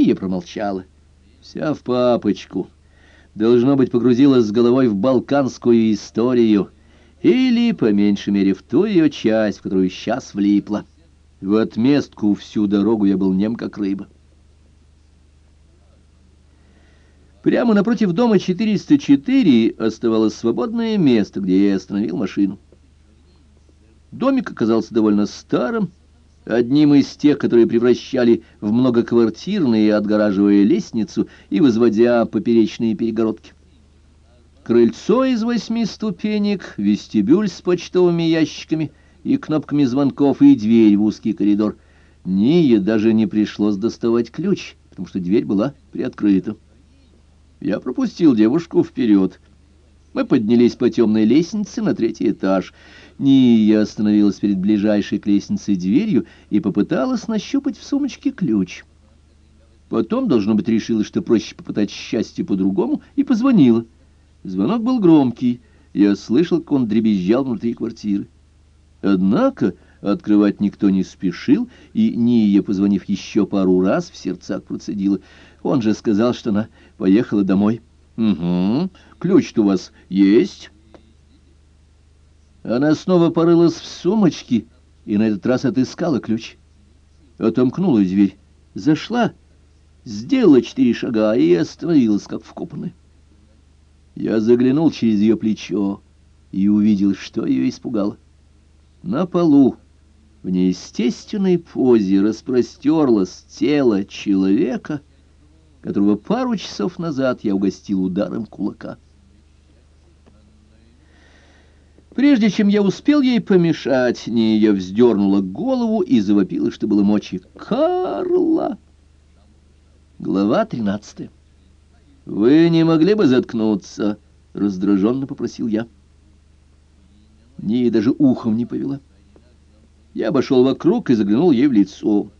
Ния промолчала. Вся в папочку. Должно быть, погрузилась с головой в балканскую историю. Или, по меньшей мере, в ту ее часть, в которую сейчас влипла. В отместку всю дорогу я был нем, как рыба. Прямо напротив дома 404 оставалось свободное место, где я остановил машину. Домик оказался довольно старым, одним из тех, которые превращали в многоквартирные, отгораживая лестницу и возводя поперечные перегородки. Крыльцо из восьми ступенек, вестибюль с почтовыми ящиками и кнопками звонков и дверь в узкий коридор. Ние даже не пришлось доставать ключ, потому что дверь была приоткрыта. Я пропустил девушку вперед. Мы поднялись по темной лестнице на третий этаж. Ния остановилась перед ближайшей к лестнице дверью и попыталась нащупать в сумочке ключ. Потом, должно быть, решила, что проще попытать счастье по-другому, и позвонила. Звонок был громкий. Я слышал, как он дребезжал внутри квартиры. Однако открывать никто не спешил, и Ния, позвонив еще пару раз, в сердцах процедила. Он же сказал, что она поехала домой. «Угу. Ключ-то у вас есть?» Она снова порылась в сумочке и на этот раз отыскала ключ. Отомкнула дверь, зашла, сделала четыре шага и остановилась, как вкопанная. Я заглянул через ее плечо и увидел, что ее испугало. На полу, в неестественной позе, распростерлось тело человека, которого пару часов назад я угостил ударом кулака. Прежде чем я успел ей помешать, Ния вздернула голову и завопила, что было мочи. «Карла!» Глава тринадцатая. «Вы не могли бы заткнуться?» — раздраженно попросил я. Ния даже ухом не повела. Я обошел вокруг и заглянул ей в лицо.